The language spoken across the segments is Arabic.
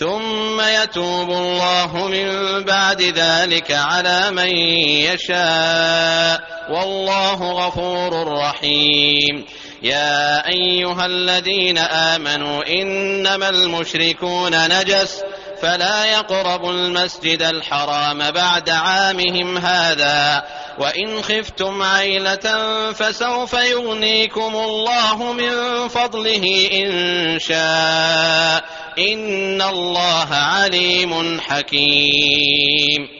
ثم يتوب الله من بعد ذلك على من يشاء. والله غفور رحيم. يا أيها الذين آمنوا إنما المشركون نجس فلا يقربوا المسجد الحرام بعد عامهم هذا. وإن خفتم عيلة فسوف يغنيكم الله من فضله إن شاء. ان الله عليم حكيم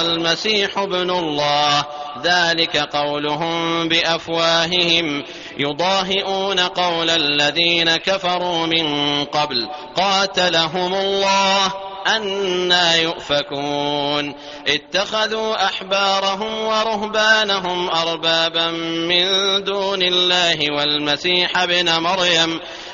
المسيح ابن الله. ذلك قولهم بأفواههم. يضاهئون قول الذين كفروا من قبل. قاتلهم الله. أنا يؤفكون. اتخذوا أحبارهم ورهبانهم أربابا من دون الله والمسيح ابن مريم.